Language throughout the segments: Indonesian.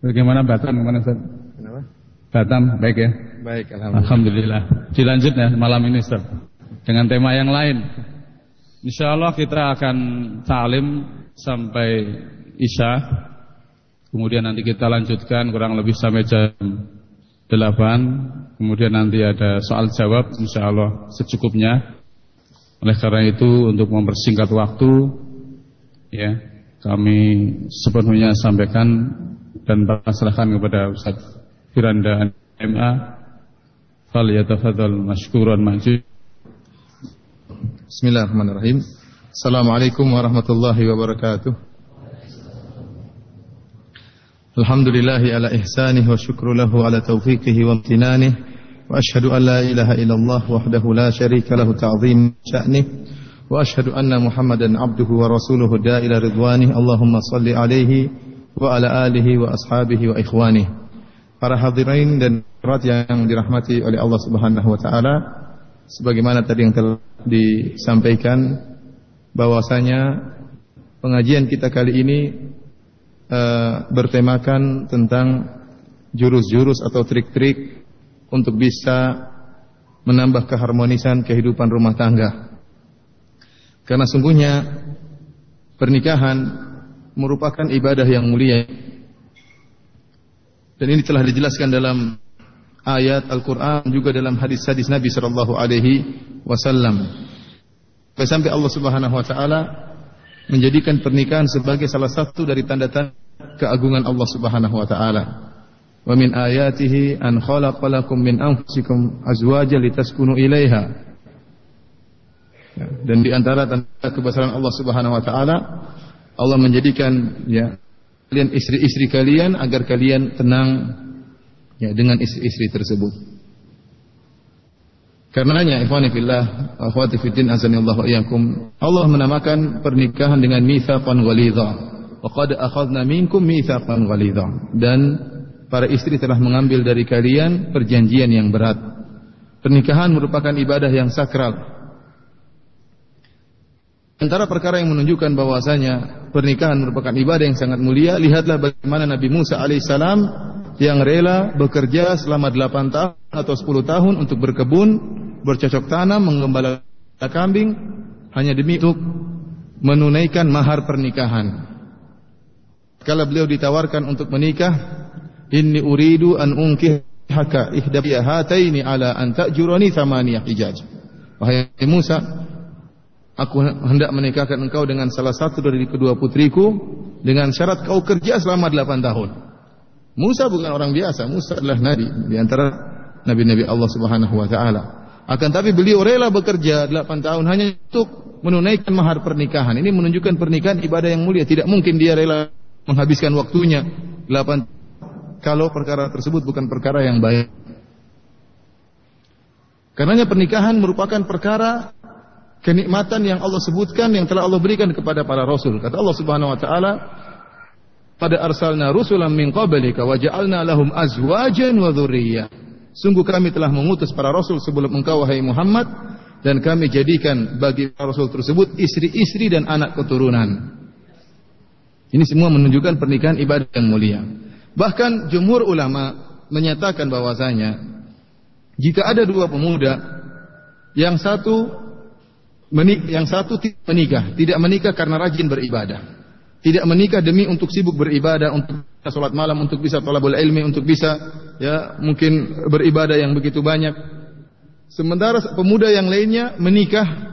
Bagaimana Batam ke mana Ustaz? Kenapa? Batam baik ya? Baik, alhamdulillah. Alhamdulillah. Dilanjut ya malam ini Ustaz. Dengan tema yang lain. Insya Allah kita akan talim sampai Isya. Kemudian nanti kita lanjutkan kurang lebih sampai jam 8. Kemudian nanti ada soal jawab insya Allah secukupnya. Oleh karena itu untuk mempersingkat waktu ya kami sepenuhnya sampaikan dan pasrahkan kepada Ustaz Firanda MA fal yatafadzal mashkuran maju Bismillahirrahmanirrahim. Assalamualaikum warahmatullahi wabarakatuh. Alhamdulillahi ala ihsanih wa syukru lahu ala taufiqihi wa amtinanih. Wa ashhadu an la ilaha illallah wahdahu la syarika lahu ta'zim sya'nih. Wa ashhadu anna Muhammadan abduhu wa rasuluhu da'ila ridwanih. Allahumma salli alaihi wa ala alihi wa ashabihi wa ikhwanih. Para hadirin dan hadirat yang dirahmati oleh Allah Subhanahu wa taala, sebagaimana tadi yang telah disampaikan bahwasanya pengajian kita kali ini uh, bertemakan tentang jurus-jurus atau trik-trik untuk bisa menambah keharmonisan kehidupan rumah tangga. Karena sungguhnya pernikahan merupakan ibadah yang mulia dan ini telah dijelaskan dalam ayat Al-Quran juga dalam hadis-hadis Nabi Sallallahu Alaihi Wasallam. Sampai Allah Subhanahu Wa Taala menjadikan pernikahan sebagai salah satu dari tanda-tanda keagungan Allah Subhanahu Wa Taala. Wa min ayatihi an khalaqalakum min anfusikum azwaja litaskunu ilaiha. Ya, dan di antara tanda kebesaran Allah Subhanahu Wa Taala, Allah menjadikan ya kalian istri-istri kalian agar kalian tenang ya dengan istri-istri tersebut. Karenanya ikhwani fillah, akhwati fiddin azanillahu iyyakum, Allah menamakan pernikahan dengan mitsaqan ghalidha. Wa qad akhadna minkum mitsaqan ghalidha. Dan para istri telah mengambil dari kalian perjanjian yang berat. Pernikahan merupakan ibadah yang sakral, Antara perkara yang menunjukkan bahwasanya pernikahan merupakan ibadah yang sangat mulia, lihatlah bagaimana Nabi Musa alaihissalam yang rela bekerja selama 8 tahun atau 10 tahun untuk berkebun, bercocok tanam, mengembala kambing hanya demi untuk menunaikan mahar pernikahan. Kalau beliau ditawarkan untuk menikah, inni uridu an unkihaka ihda hataini ala an ta'jurani thamaniyah hijaj. Wahai Musa, Aku hendak menikahkan engkau dengan salah satu dari kedua putriku dengan syarat kau kerja selama delapan tahun. Musa bukan orang biasa, Musa adalah nabi di antara nabi-nabi Allah Subhanahu wa taala. Akan tapi beliau rela bekerja delapan tahun hanya untuk menunaikan mahar pernikahan. Ini menunjukkan pernikahan ibadah yang mulia. Tidak mungkin dia rela menghabiskan waktunya delapan kalau perkara tersebut bukan perkara yang baik. Karenanya pernikahan merupakan perkara kenikmatan yang Allah sebutkan yang telah Allah berikan kepada para rasul. Kata Allah Subhanahu wa taala, "Pada arsalna rusulan min qablika wa ja'alna lahum azwajan wa dzurriyyah." Sungguh kami telah mengutus para rasul sebelum engkau wahai Muhammad dan kami jadikan bagi para rasul tersebut istri-istri dan anak keturunan. Ini semua menunjukkan pernikahan ibadah yang mulia. Bahkan jumhur ulama menyatakan bahwasanya jika ada dua pemuda yang satu menik yang satu tidak menikah, tidak menikah karena rajin beribadah. Tidak menikah demi untuk sibuk beribadah, untuk bisa sholat malam, untuk bisa tolabul ilmi, untuk bisa ya mungkin beribadah yang begitu banyak. Sementara pemuda yang lainnya menikah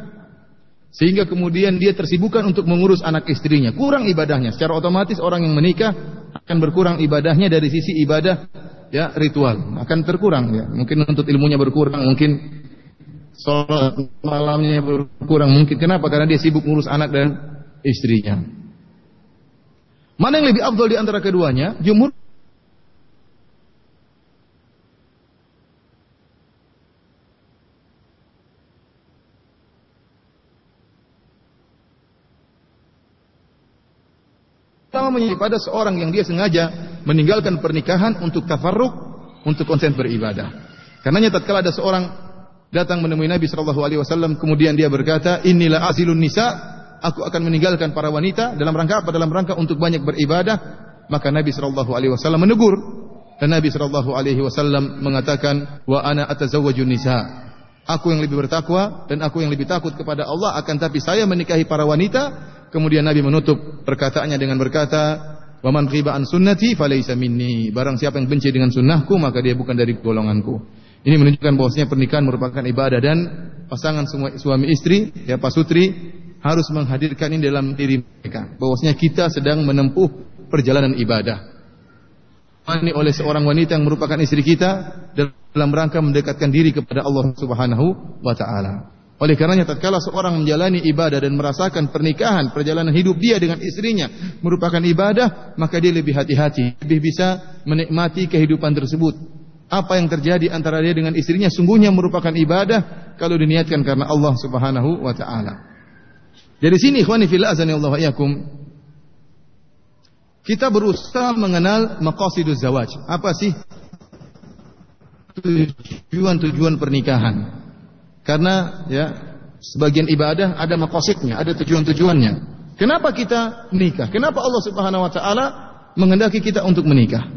sehingga kemudian dia tersibukkan untuk mengurus anak istrinya. Kurang ibadahnya. Secara otomatis orang yang menikah akan berkurang ibadahnya dari sisi ibadah ya ritual. Akan terkurang ya. Mungkin untuk ilmunya berkurang, mungkin sholat malamnya berkurang mungkin. Kenapa? Karena dia sibuk ngurus anak dan istrinya. Mana yang lebih afdal di antara keduanya? Jumhur pertama pada seorang yang dia sengaja meninggalkan pernikahan untuk tafarruk, untuk konsen beribadah. Karenanya tatkala ada seorang datang menemui Nabi sallallahu alaihi wasallam kemudian dia berkata, "Inilah azilun nisa, aku akan meninggalkan para wanita dalam rangka apa? Dalam rangka untuk banyak beribadah." Maka Nabi sallallahu alaihi wasallam menegur dan Nabi sallallahu alaihi wasallam mengatakan wa ana atazawwaju nisa. Aku yang lebih bertakwa dan aku yang lebih takut kepada Allah akan tapi saya menikahi para wanita. Kemudian Nabi menutup perkataannya dengan berkata, "Wa man ghiba an sunnati falaysa minni." Barang siapa yang benci dengan sunnahku maka dia bukan dari golonganku. Ini menunjukkan bahwasanya pernikahan merupakan ibadah dan pasangan suami istri ya pasutri harus menghadirkan ini dalam diri mereka bahwasanya kita sedang menempuh perjalanan ibadah ditemani oleh seorang wanita yang merupakan istri kita dalam rangka mendekatkan diri kepada Allah Subhanahu wa taala. Oleh karenanya tatkala seorang menjalani ibadah dan merasakan pernikahan, perjalanan hidup dia dengan istrinya merupakan ibadah, maka dia lebih hati-hati, lebih bisa menikmati kehidupan tersebut. Apa yang terjadi antara dia dengan istrinya sungguhnya merupakan ibadah kalau diniatkan karena Allah Subhanahu wa taala. Dari sini ikhwani fillah wa kita berusaha mengenal maqasiduz zawaj. Apa sih tujuan-tujuan pernikahan? Karena ya sebagian ibadah ada maqasidnya, ada tujuan-tujuannya. Kenapa kita menikah? Kenapa Allah Subhanahu wa taala menghendaki kita untuk menikah?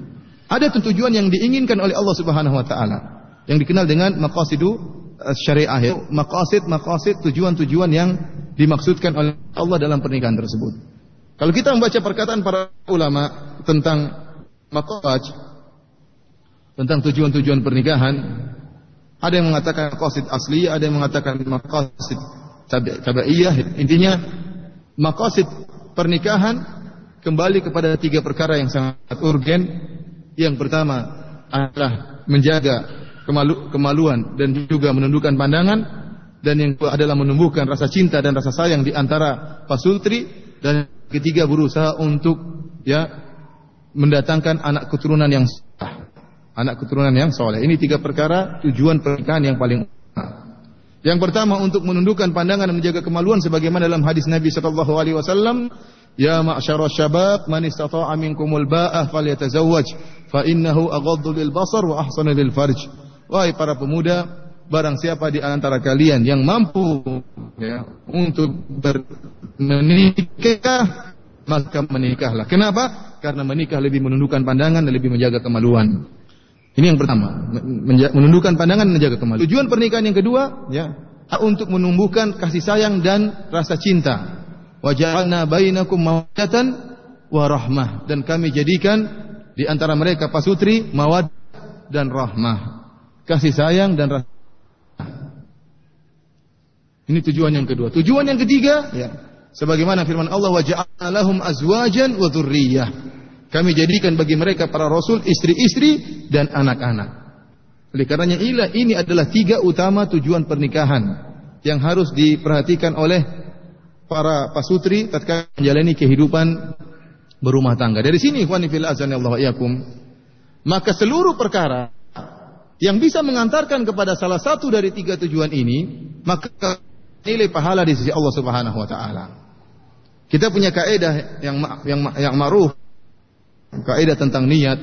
Ada tujuan yang diinginkan oleh Allah Subhanahu wa taala yang dikenal dengan maqasidu eh, syariah ya. Maqasid maqasid tujuan-tujuan yang dimaksudkan oleh Allah dalam pernikahan tersebut. Kalau kita membaca perkataan para ulama tentang maqaj tentang tujuan-tujuan pernikahan, ada yang mengatakan maqasid asli, ada yang mengatakan maqasid tabaiyah. Intinya maqasid pernikahan kembali kepada tiga perkara yang sangat urgen. Yang pertama adalah menjaga kemalu, kemaluan dan juga menundukkan pandangan dan yang kedua adalah menumbuhkan rasa cinta dan rasa sayang di antara pasutri dan ketiga berusaha untuk ya mendatangkan anak keturunan yang sah. Anak keturunan yang soleh. Ini tiga perkara tujuan pernikahan yang paling Yang pertama untuk menundukkan pandangan dan menjaga kemaluan sebagaimana dalam hadis Nabi sallallahu alaihi wasallam, "Ya ma'syara syabab, man istata'a minkumul ba'ah falyatazawwaj, fa innahu aghaddu lil basar wa ahsanu lil farj." Wahai para pemuda, barang siapa di antara kalian yang mampu ya, untuk menikah maka menikahlah. Kenapa? Karena menikah lebih menundukkan pandangan dan lebih menjaga kemaluan. Ini yang pertama, menundukkan pandangan dan menjaga kemaluan. Tujuan pernikahan yang kedua, ya, untuk menumbuhkan kasih sayang dan rasa cinta. Wa ja'alna bainakum mawaddatan wa rahmah dan kami jadikan di antara mereka pasutri mawad dan rahmah. Kasih sayang dan rasa ini tujuan yang kedua. Tujuan yang ketiga, ya, sebagaimana firman Allah wa ja'alna lahum azwajan wa dzurriyyah. Kami jadikan bagi mereka para rasul istri-istri dan anak-anak. Oleh karenanya inilah ini adalah tiga utama tujuan pernikahan yang harus diperhatikan oleh para pasutri tatkala menjalani kehidupan berumah tangga. Dari sini ikhwani fil azan Allah iyakum, maka seluruh perkara yang bisa mengantarkan kepada salah satu dari tiga tujuan ini, maka nilai pahala di sisi Allah Subhanahu wa taala. Kita punya kaidah yang yang yang ma'ruf. Kaidah tentang niat,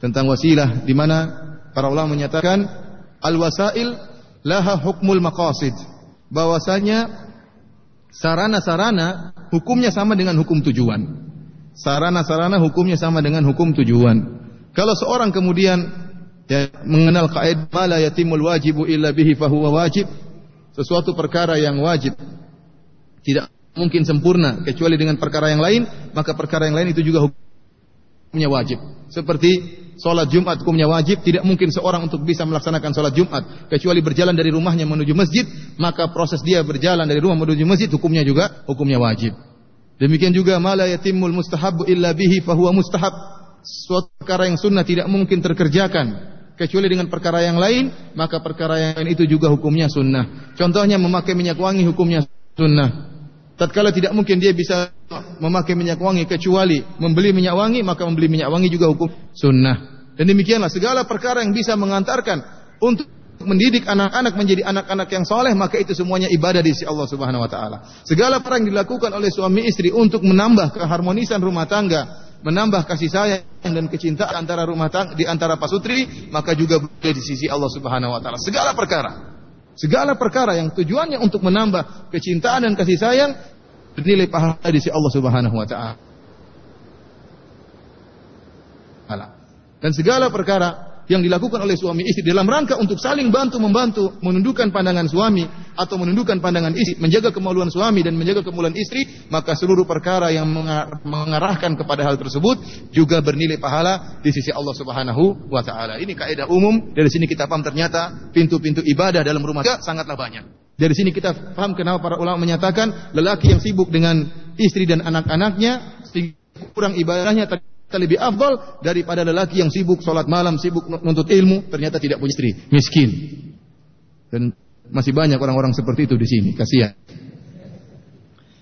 tentang wasilah di mana para ulama menyatakan al-wasail laha hukmul maqasid. Bahwasanya sarana-sarana hukumnya sama dengan hukum tujuan. Sarana-sarana hukumnya sama dengan hukum tujuan. Kalau seorang kemudian ya, mengenal kaidah la yatimul wajibu illa bihi fahuwa wajib, sesuatu perkara yang wajib tidak mungkin sempurna kecuali dengan perkara yang lain, maka perkara yang lain itu juga hukumnya wajib. Seperti sholat Jumat hukumnya wajib, tidak mungkin seorang untuk bisa melaksanakan sholat Jumat kecuali berjalan dari rumahnya menuju masjid, maka proses dia berjalan dari rumah menuju masjid hukumnya juga hukumnya wajib. Demikian juga mala yatimul mustahabu illa bihi fahuwa mustahab. Suatu perkara yang sunnah tidak mungkin terkerjakan kecuali dengan perkara yang lain, maka perkara yang lain itu juga hukumnya sunnah. Contohnya memakai minyak wangi hukumnya sunnah. Tatkala tidak mungkin dia bisa memakai minyak wangi kecuali membeli minyak wangi, maka membeli minyak wangi juga hukum sunnah. Dan demikianlah segala perkara yang bisa mengantarkan untuk mendidik anak-anak menjadi anak-anak yang soleh, maka itu semuanya ibadah di sisi Allah Subhanahu Wa Taala. Segala perkara yang dilakukan oleh suami istri untuk menambah keharmonisan rumah tangga, menambah kasih sayang dan kecintaan antara rumah tangga di antara pasutri, maka juga di sisi Allah Subhanahu wa taala. Segala perkara. Segala perkara yang tujuannya untuk menambah kecintaan dan kasih sayang bernilai pahala di sisi Allah Subhanahu wa taala. Dan segala perkara yang dilakukan oleh suami istri dalam rangka untuk saling bantu membantu menundukkan pandangan suami atau menundukkan pandangan istri, menjaga kemaluan suami dan menjaga kemaluan istri, maka seluruh perkara yang mengarahkan kepada hal tersebut juga bernilai pahala di sisi Allah Subhanahu wa taala. Ini kaidah umum, dari sini kita paham ternyata pintu-pintu ibadah dalam rumah tangga sangatlah banyak. Dari sini kita paham kenapa para ulama menyatakan lelaki yang sibuk dengan istri dan anak-anaknya kurang ibadahnya kita lebih afdal daripada lelaki yang sibuk sholat malam, sibuk menuntut ilmu, ternyata tidak punya istri, miskin. Dan masih banyak orang-orang seperti itu di sini, kasihan.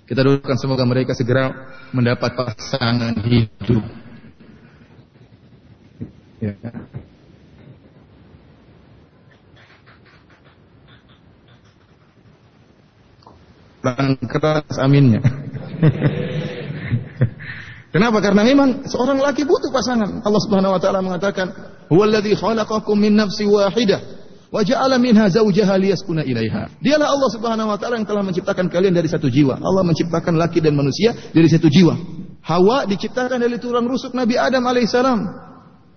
Kita doakan semoga mereka segera mendapat pasangan hidup. Ya. keras aminnya. Kenapa? Karena memang seorang laki butuh pasangan. Allah Subhanahu wa taala mengatakan, "Huwallazi khalaqakum min nafsin wahidah wa ja'ala minha zawjaha liyaskuna ilaiha." Dialah Allah Subhanahu wa taala yang telah menciptakan kalian dari satu jiwa. Allah menciptakan laki dan manusia dari satu jiwa. Hawa diciptakan dari tulang rusuk Nabi Adam alaihissalam.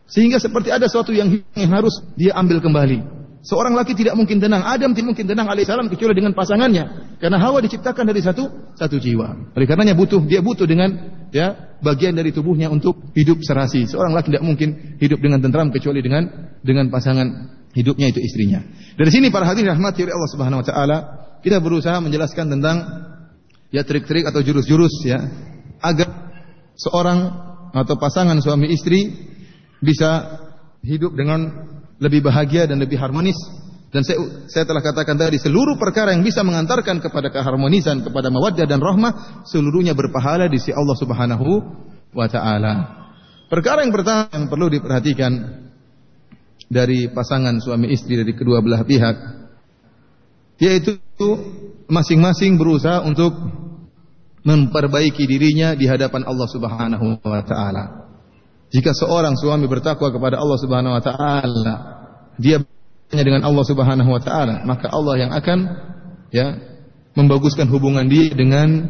Sehingga seperti ada sesuatu yang harus dia ambil kembali. Seorang laki tidak mungkin tenang. Adam tidak mungkin tenang alaihissalam kecuali dengan pasangannya. Karena Hawa diciptakan dari satu satu jiwa. Oleh karenanya butuh dia butuh dengan ya bagian dari tubuhnya untuk hidup serasi. Seorang laki tidak mungkin hidup dengan tentram kecuali dengan dengan pasangan hidupnya itu istrinya. Dari sini para hadirin rahmati oleh Allah Subhanahu wa taala, kita berusaha menjelaskan tentang ya trik-trik atau jurus-jurus ya agar seorang atau pasangan suami istri bisa hidup dengan lebih bahagia dan lebih harmonis. Dan saya, saya telah katakan tadi seluruh perkara yang bisa mengantarkan kepada keharmonisan, kepada mawaddah dan rahmah, seluruhnya berpahala di sisi Allah Subhanahu wa taala. Perkara yang pertama yang perlu diperhatikan dari pasangan suami istri dari kedua belah pihak yaitu masing-masing berusaha untuk memperbaiki dirinya di hadapan Allah Subhanahu wa taala. Jika seorang suami bertakwa kepada Allah Subhanahu wa taala, dia dengan Allah Subhanahu wa taala, maka Allah yang akan ya membaguskan hubungan dia dengan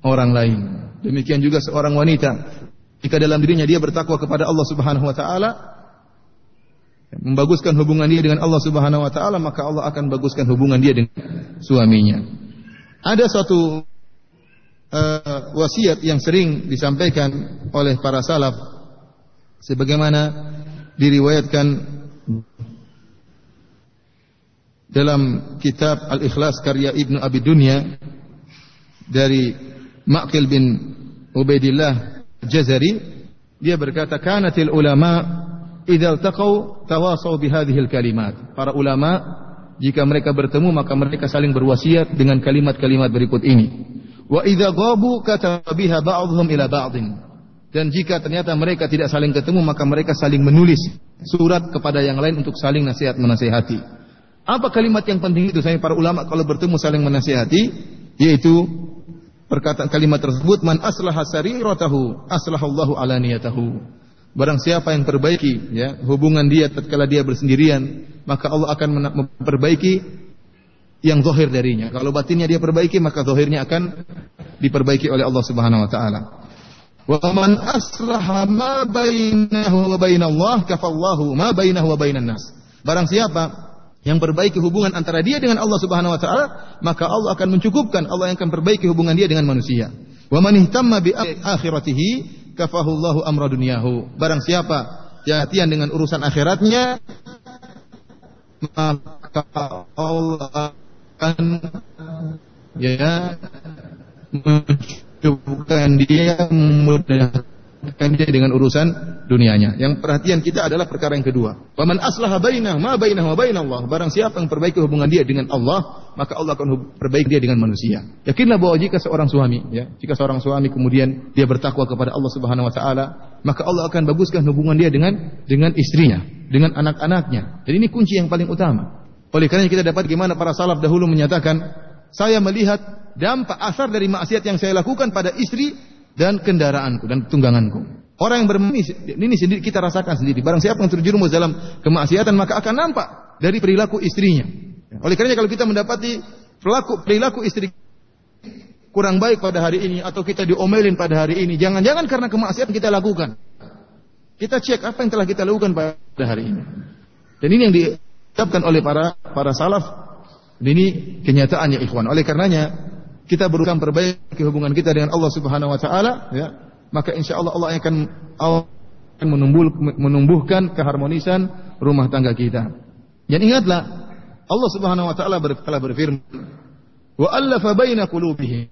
orang lain. Demikian juga seorang wanita jika dalam dirinya dia bertakwa kepada Allah Subhanahu wa taala, membaguskan hubungan dia dengan Allah Subhanahu wa taala, maka Allah akan baguskan hubungan dia dengan suaminya. Ada suatu uh, wasiat yang sering disampaikan oleh para salaf sebagaimana diriwayatkan dalam kitab Al-Ikhlas karya Ibnu Abi Dunya dari Maqil bin Ubaidillah Jazari dia berkata kanatil ulama idza taqaw tawasaw bihadhil kalimat para ulama jika mereka bertemu maka mereka saling berwasiat dengan kalimat-kalimat berikut ini Wa idza ghabu kataba biha ba'dhum ila ba'dhin. Dan jika ternyata mereka tidak saling ketemu maka mereka saling menulis surat kepada yang lain untuk saling nasihat menasihati. Apa kalimat yang penting itu? Saya para ulama kalau bertemu saling menasihati yaitu perkataan kalimat tersebut man aslaha sariratahu aslahallahu alaniyatahu. Barang siapa yang perbaiki ya hubungan dia tatkala dia bersendirian, maka Allah akan memperbaiki yang zahir darinya. Kalau batinnya dia perbaiki, maka zahirnya akan diperbaiki oleh Allah Subhanahu wa taala. Wa man aslaha ma bainahu wa bainallah kafallahu ma bainahu wa bainan nas. Barang siapa yang perbaiki hubungan antara dia dengan Allah Subhanahu wa taala, maka Allah akan mencukupkan, Allah yang akan perbaiki hubungan dia dengan manusia. Wa man ihtamma bi akhiratihi kafahullahu amra dunyahu. Barang siapa perhatian dengan urusan akhiratnya, maka Allah akan ya mencukupkan dia memudahkan dia dengan urusan dunianya. Yang perhatian kita adalah perkara yang kedua. Waman aslaha bainah ma bainah wa bainallah. Barang siapa yang perbaiki hubungan dia dengan Allah, maka Allah akan perbaiki dia dengan manusia. Yakinlah bahwa jika seorang suami, ya, jika seorang suami kemudian dia bertakwa kepada Allah Subhanahu wa taala, maka Allah akan baguskan hubungan dia dengan dengan istrinya, dengan anak-anaknya. Jadi ini kunci yang paling utama. Oleh karena kita dapat gimana para salaf dahulu menyatakan, saya melihat dampak asar dari maksiat yang saya lakukan pada istri dan kendaraanku dan tungganganku. Orang yang bermini ini sendiri kita rasakan sendiri. Barang siapa yang terjerumus dalam kemaksiatan maka akan nampak dari perilaku istrinya. Oleh karena kalau kita mendapati perilaku perilaku istri kurang baik pada hari ini atau kita diomelin pada hari ini, jangan-jangan karena kemaksiatan kita lakukan. Kita cek apa yang telah kita lakukan pada hari ini. Dan ini yang diucapkan oleh para para salaf. Ini kenyataannya ikhwan. Oleh karenanya kita berusaha perbaiki hubungan kita dengan Allah Subhanahu wa taala ya. Maka insya Allah Allah akan akan menumbuhkan keharmonisan rumah tangga kita. Dan ingatlah Allah Subhanahu wa taala telah berfirman, "Wa allafa baina qulubihim."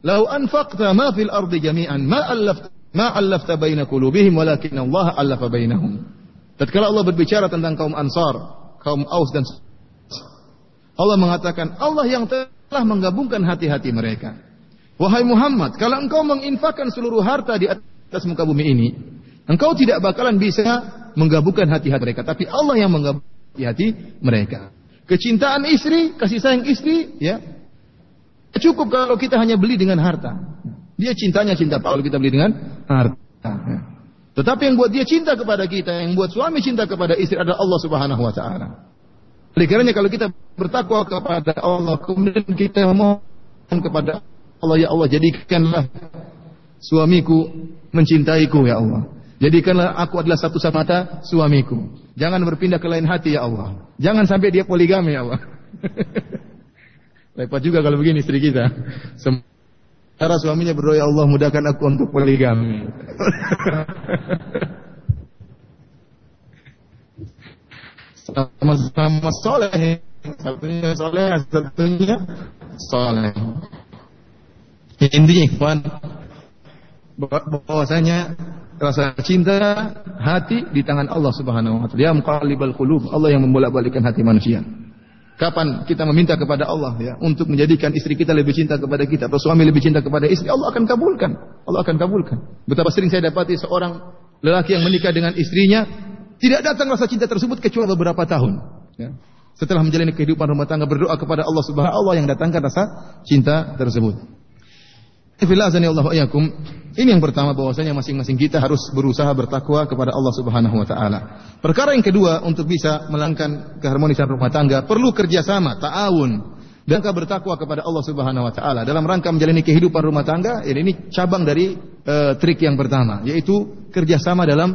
Lau anfaqta ma fil ardi jami'an ma allafta ma allafta baina qulubihim walakin Allah allafa bainahum. Tatkala Allah berbicara tentang kaum Ansar, kaum Aus dan Allah mengatakan Allah yang telah menggabungkan hati-hati mereka. Wahai Muhammad, kalau engkau menginfakkan seluruh harta di atas muka bumi ini, engkau tidak bakalan bisa menggabungkan hati-hati mereka, tapi Allah yang menggabungkan hati mereka. Kecintaan istri, kasih sayang istri, ya, cukup kalau kita hanya beli dengan harta. Dia cintanya cinta kalau kita beli dengan harta. Tetapi yang buat dia cinta kepada kita, yang buat suami cinta kepada istri adalah Allah Subhanahu wa taala. Oleh karenanya kalau kita bertakwa kepada Allah, kemudian kita mohon kepada Allah, ya Allah jadikanlah suamiku mencintaiku ya Allah. Jadikanlah aku adalah satu mata suamiku. Jangan berpindah ke lain hati ya Allah. Jangan sampai dia poligami ya Allah. Repot juga kalau begini istri kita. Cara suaminya berdoa, ya Allah mudahkan aku untuk poligami. Sama-sama soleh. Satunya soleh, satunya soleh. Intinya ikhwan, bahwasanya rasa cinta hati di tangan Allah Subhanahu wa taala. Ya muqallibal qulub, Allah yang membolak-balikkan hati manusia. Kapan kita meminta kepada Allah ya untuk menjadikan istri kita lebih cinta kepada kita atau suami lebih cinta kepada istri, Allah akan kabulkan. Allah akan kabulkan. Betapa sering saya dapati seorang lelaki yang menikah dengan istrinya tidak datang rasa cinta tersebut kecuali beberapa tahun. Ya. Setelah menjalani kehidupan rumah tangga berdoa kepada Allah Subhanahu Allah yang datangkan rasa cinta tersebut. Ini yang pertama bahwasanya masing-masing kita harus berusaha bertakwa kepada Allah Subhanahu wa taala. Perkara yang kedua untuk bisa melangkan keharmonisan rumah tangga perlu kerjasama, ta'awun dan bertakwa kepada Allah Subhanahu wa taala dalam rangka menjalani kehidupan rumah tangga. Ini cabang dari uh, trik yang pertama yaitu kerjasama dalam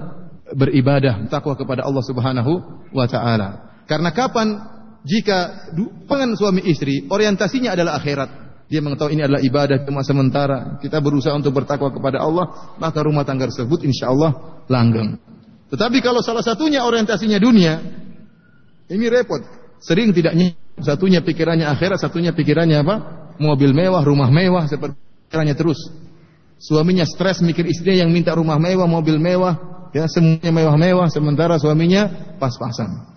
beribadah, takwa kepada Allah Subhanahu wa taala. Karena kapan jika hubungan suami istri orientasinya adalah akhirat, dia mengetahui ini adalah ibadah cuma sementara. Kita berusaha untuk bertakwa kepada Allah, maka rumah tangga tersebut insya Allah langgeng. Tetapi kalau salah satunya orientasinya dunia, ini repot. Sering tidaknya satunya pikirannya akhirat, satunya pikirannya apa? Mobil mewah, rumah mewah, seperti pikirannya terus. Suaminya stres mikir istrinya yang minta rumah mewah, mobil mewah, ya semuanya mewah-mewah, sementara suaminya pas-pasan.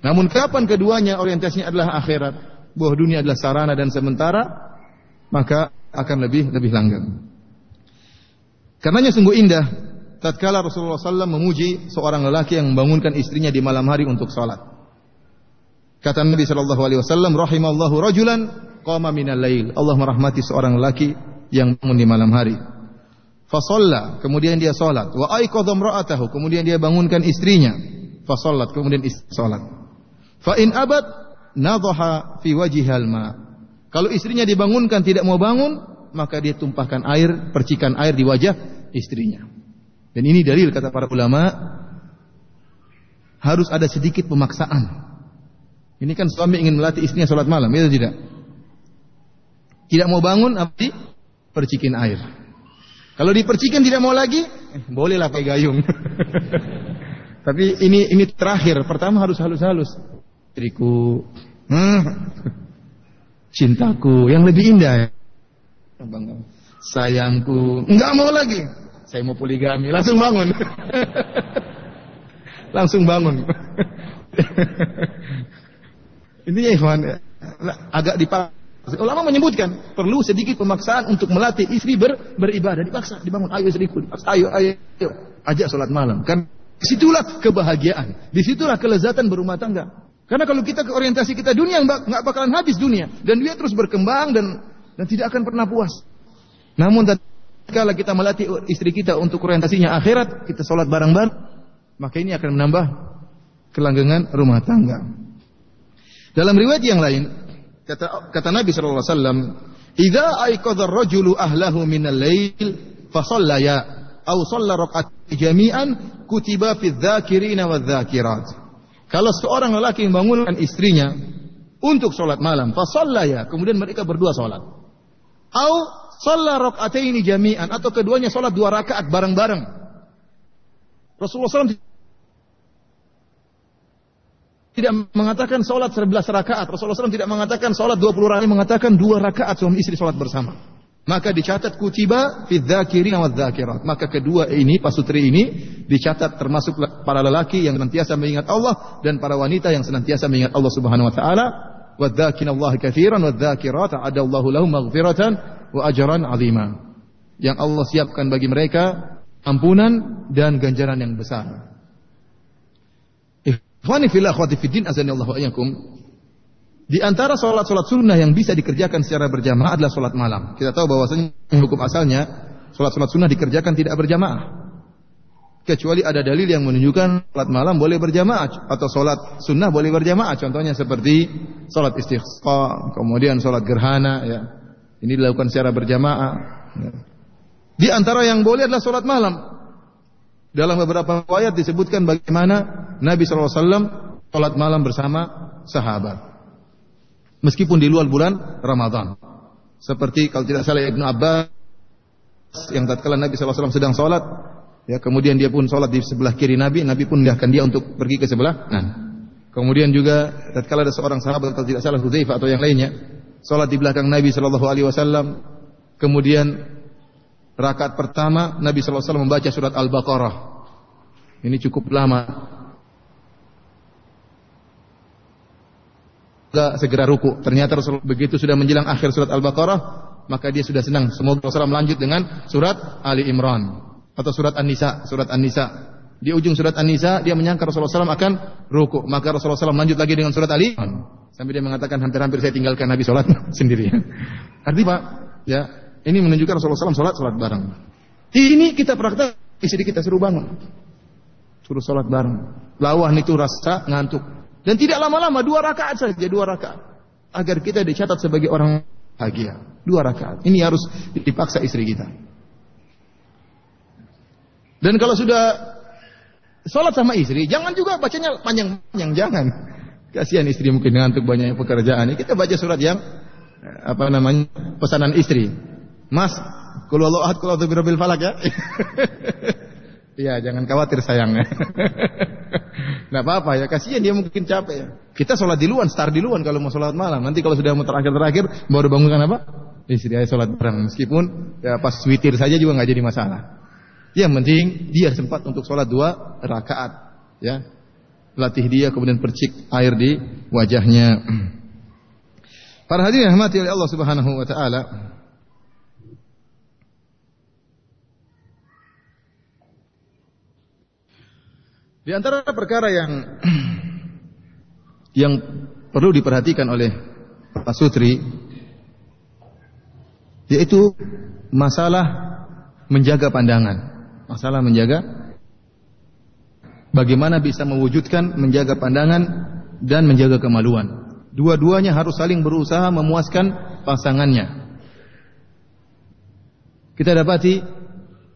Namun kapan keduanya orientasinya adalah akhirat, bahwa dunia adalah sarana dan sementara, maka akan lebih lebih langgeng. Karenanya sungguh indah tatkala Rasulullah SAW memuji seorang lelaki yang membangunkan istrinya di malam hari untuk salat. Kata Nabi sallallahu alaihi wasallam, "Rahimallahu rajulan qama minal lail." Allah merahmati seorang lelaki yang bangun di malam hari. Fasalla, kemudian dia salat. Wa aiqadha imra'atahu, kemudian dia bangunkan istrinya. Fasallat, kemudian istri salat. Fa in abad nadhaha fi wajhihal ma. Kalau istrinya dibangunkan tidak mau bangun, maka dia tumpahkan air, percikan air di wajah istrinya. Dan ini dalil kata para ulama harus ada sedikit pemaksaan. Ini kan suami ingin melatih istrinya sholat malam, itu tidak? Tidak mau bangun, abdi percikin air. Kalau dipercikin tidak mau lagi, eh, bolehlah pakai gayung. Tapi ini ini terakhir. Pertama harus halus-halus. Istriku, hmm, cintaku yang lebih indah. Sayangku, enggak mau lagi. Saya mau poligami, langsung bangun. langsung bangun. Ini ya Ikhwan, agak dipaksa. Ulama menyebutkan perlu sedikit pemaksaan untuk melatih istri ber, beribadah. Dipaksa, dibangun. Ayo istriku, dipaksa. Ayo, ayo, ayo. Ajak sholat malam. Kan di situlah kebahagiaan. Di situlah kelezatan berumah tangga. Karena kalau kita ke orientasi kita dunia nggak bakalan habis dunia dan dia terus berkembang dan dan tidak akan pernah puas. Namun kalau kita melatih istri kita untuk orientasinya akhirat, kita sholat bareng-bareng, maka ini akan menambah kelanggengan rumah tangga. Dalam riwayat yang lain, kata kata Nabi sallallahu alaihi wasallam, "Idza ar-rajulu ahlahu min al-lail fa shalla raq'at jami'an kutiba fi dzakirina wa dzakirat. Kalau seorang lelaki membangunkan istrinya untuk sholat malam, fasallaya, kemudian mereka berdua sholat. Au shalla raka'ataini jami'an atau keduanya sholat dua rakaat bareng-bareng. Rasulullah SAW tidak mengatakan sholat 11 rakaat. Rasulullah SAW tidak mengatakan sholat 20 rakaat, mengatakan dua rakaat suami istri sholat bersama. Maka dicatat kutiba fi dzakirin wa. Maka kedua ini pasutri ini dicatat termasuk para lelaki yang senantiasa mengingat Allah dan para wanita yang senantiasa mengingat Allah Subhanahu wa taala. Wa dzakina Allah katsiran wa dzakirat adallahu lahum maghfiratan wa ajran 'azima. Yang Allah siapkan bagi mereka ampunan dan ganjaran yang besar. Ikhwani fillah akhwati fiddin azanillahu ayyakum. Di antara sholat-sholat sunnah yang bisa dikerjakan secara berjamaah adalah sholat malam. Kita tahu bahwasanya hukum asalnya sholat-sholat sunnah dikerjakan tidak berjamaah. Kecuali ada dalil yang menunjukkan sholat malam boleh berjamaah atau sholat sunnah boleh berjamaah. Contohnya seperti sholat istisqa, kemudian sholat gerhana. Ya. Ini dilakukan secara berjamaah. Ya. Di antara yang boleh adalah sholat malam. Dalam beberapa ayat disebutkan bagaimana Nabi SAW sholat malam bersama sahabat. Meskipun di luar bulan Ramadan. Seperti kalau tidak salah Ibnu Abbas yang tatkala Nabi SAW sedang sholat, ya kemudian dia pun sholat di sebelah kiri Nabi, Nabi pun mendahkan dia untuk pergi ke sebelah kanan. Kemudian juga tatkala ada seorang sahabat kalau tidak salah Hudzaifah atau yang lainnya, sholat di belakang Nabi Shallallahu Alaihi Wasallam, kemudian Rakaat pertama Nabi SAW membaca surat Al-Baqarah. Ini cukup lama. Gak segera ruku. Ternyata Rasul begitu sudah menjelang akhir surat Al-Baqarah, maka dia sudah senang. Semoga Rasulullah melanjut dengan surat Ali Imran atau surat An-Nisa, surat An-Nisa. Di ujung surat An-Nisa dia menyangka Rasulullah SAW akan ruku. Maka Rasulullah SAW melanjut lagi dengan surat Ali sampai dia mengatakan hampir-hampir saya tinggalkan Nabi sholat sendirian. Artinya, ya ini menunjukkan Rasulullah SAW sholat, sholat bareng. Ini kita praktek, istri kita suruh bangun. Suruh sholat bareng. Lawan itu rasa ngantuk. Dan tidak lama-lama, dua rakaat saja, dua rakaat. Agar kita dicatat sebagai orang bahagia. Dua rakaat. Ini harus dipaksa istri kita. Dan kalau sudah sholat sama istri, jangan juga bacanya panjang-panjang, jangan. Kasihan istri mungkin ngantuk banyak pekerjaan. Kita baca surat yang apa namanya pesanan istri. Mas, kalau Allah ahad, kalau birabil falak ya. Iya, jangan khawatir sayangnya. Nggak apa-apa ya, kasihan dia mungkin capek ya. Kita sholat di luar, start di luar kalau mau sholat malam. Nanti kalau sudah mau terakhir-terakhir, baru bangunkan apa? Istri ayah sholat bareng. Meskipun ya pas witir saja juga nggak jadi masalah. Yang penting dia sempat untuk sholat dua rakaat. Ya, latih dia kemudian percik air di wajahnya. Para hadirin yang mati oleh Allah Subhanahu wa taala. Di antara perkara yang yang perlu diperhatikan oleh Pak Sutri yaitu masalah menjaga pandangan. Masalah menjaga bagaimana bisa mewujudkan menjaga pandangan dan menjaga kemaluan. Dua-duanya harus saling berusaha memuaskan pasangannya. Kita dapati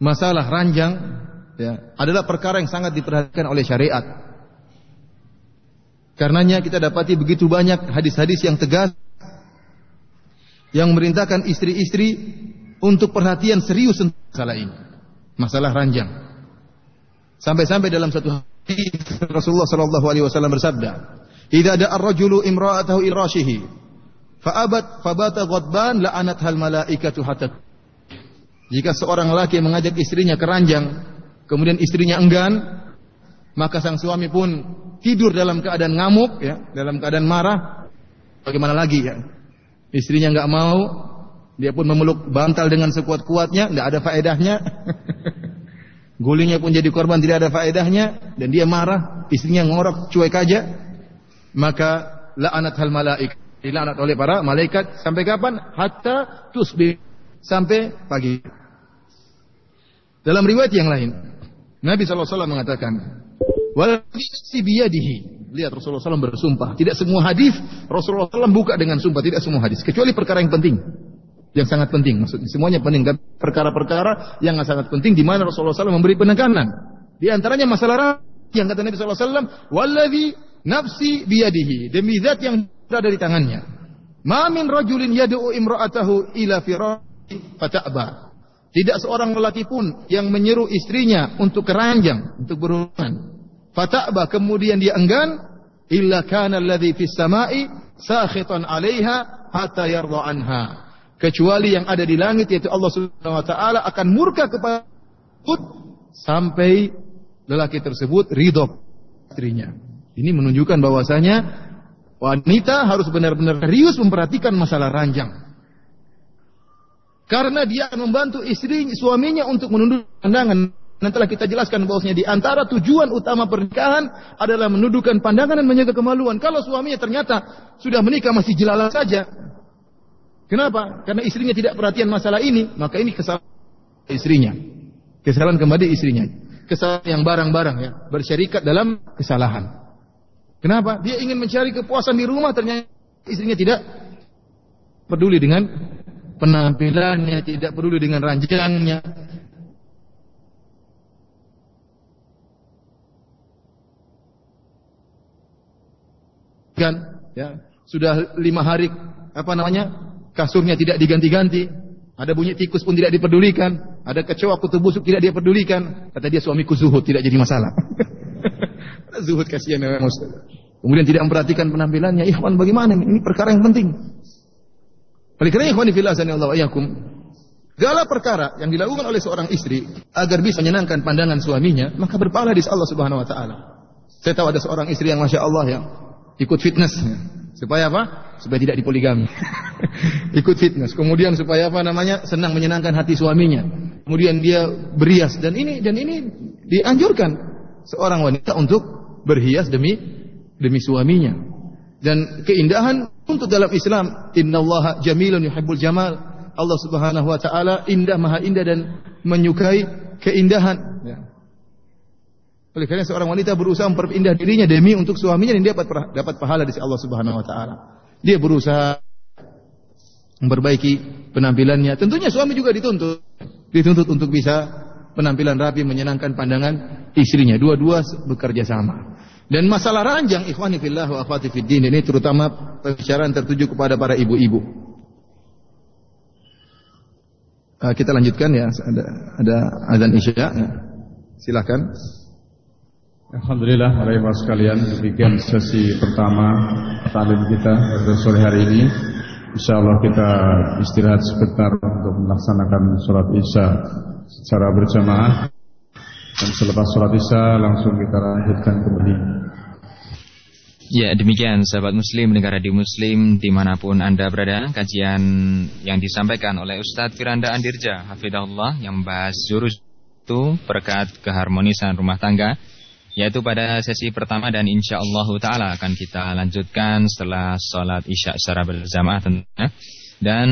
masalah ranjang ya, adalah perkara yang sangat diperhatikan oleh syariat. Karenanya kita dapati begitu banyak hadis-hadis yang tegas yang memerintahkan istri-istri untuk perhatian serius tentang masalah ini. Masalah ranjang. Sampai-sampai dalam satu hadis Rasulullah sallallahu alaihi wasallam bersabda, "Idza da'a ar-rajulu imra'atahu irashihi fa'abat fabata ghadban la'anat hal malaikatu hatta jika seorang laki mengajak istrinya ke ranjang kemudian istrinya enggan, maka sang suami pun tidur dalam keadaan ngamuk, ya, dalam keadaan marah. Bagaimana lagi ya? Istrinya nggak mau, dia pun memeluk bantal dengan sekuat-kuatnya, nggak ada faedahnya. Gulingnya pun jadi korban tidak ada faedahnya dan dia marah, istrinya ngorok cuek aja. Maka la'anat hal malaik, dilaknat oleh para malaikat sampai kapan? Hatta tusbih sampai pagi. Dalam riwayat yang lain, Nabi SAW mengatakan, wal biyadihi. Lihat Rasulullah SAW bersumpah. Tidak semua hadis Rasulullah SAW buka dengan sumpah. Tidak semua hadis. Kecuali perkara yang penting. Yang sangat penting. Maksudnya semuanya penting. Perkara-perkara yang sangat penting di mana Rasulullah SAW memberi penekanan. Di antaranya masalah yang kata Nabi wasallam, "Wallazi nafsi biyadihi." Demi zat yang berada di tangannya. Ma min rajulin yad'u imra'atahu ila firashi fata'ba. Tidak seorang lelaki pun yang menyeru istrinya untuk keranjang, untuk berhubungan. Fata'ba kemudian dia enggan illa kana alladhi fis sama'i sakhitan 'alaiha hatta yarda anha. Kecuali yang ada di langit yaitu Allah Subhanahu wa taala akan murka kepada sampai lelaki tersebut ridho istrinya. Ini menunjukkan bahwasanya wanita harus benar-benar serius memperhatikan masalah ranjang. Karena dia akan membantu istri suaminya untuk menunduk pandangan. Nanti telah kita jelaskan bahwasanya di antara tujuan utama pernikahan adalah menundukkan pandangan dan menjaga kemaluan. Kalau suaminya ternyata sudah menikah masih jelalah saja. Kenapa? Karena istrinya tidak perhatian masalah ini, maka ini kesalahan istrinya. Kesalahan kembali istrinya. Kesalahan yang barang-barang ya, bersyarikat dalam kesalahan. Kenapa? Dia ingin mencari kepuasan di rumah ternyata istrinya tidak peduli dengan penampilannya, tidak peduli dengan ranjangnya, kan? Ya. Sudah lima hari apa namanya kasurnya tidak diganti-ganti. Ada bunyi tikus pun tidak dipedulikan. Ada kecoa kutu busuk tidak dia pedulikan kata dia suamiku zuhud tidak jadi masalah. Zuhud kasihan ya kemudian tidak memperhatikan penampilannya. Ikhwan bagaimana ini perkara yang penting oleh karena ikhwan fillah Allah ayakum segala perkara yang dilakukan oleh seorang istri agar bisa menyenangkan pandangan suaminya maka berpahala di Allah Subhanahu wa taala saya tahu ada seorang istri yang masya Allah yang ikut fitness supaya apa? Supaya tidak dipoligami. ikut fitness. Kemudian supaya apa namanya? Senang menyenangkan hati suaminya. Kemudian dia berias dan ini dan ini dianjurkan seorang wanita untuk berhias demi demi suaminya. Dan keindahan untuk dalam Islam, innallaha jamilun yuhibbul jamal. Allah Subhanahu wa taala indah maha indah dan menyukai keindahan. Ya. Oleh karena seorang wanita berusaha memperpindah dirinya demi untuk suaminya dan dia dapat dapat pahala di sisi Allah Subhanahu wa taala. Dia berusaha memperbaiki penampilannya. Tentunya suami juga dituntut. Dituntut untuk bisa penampilan rapi menyenangkan pandangan istrinya. Dua-dua bekerja sama. Dan masalah ranjang ikhwani fillah wa akhwati fiddin ini terutama pembicaraan tertuju kepada para ibu-ibu. Uh, kita lanjutkan ya ada ada azan isya ya. Silakan. Alhamdulillah para ibu sekalian demikian sesi pertama talim kita pada sore hari ini. Insya Allah kita istirahat sebentar untuk melaksanakan sholat isya secara berjamaah dan selepas sholat isya langsung kita lanjutkan kembali. Ya demikian sahabat muslim negara di muslim di mana pun anda berada kajian yang disampaikan oleh Ustadz Firanda Andirja Hafidahullah yang membahas jurus itu perkat keharmonisan rumah tangga yaitu pada sesi pertama dan insya Allah Taala akan kita lanjutkan setelah sholat isya secara berjamaah tentunya. Dan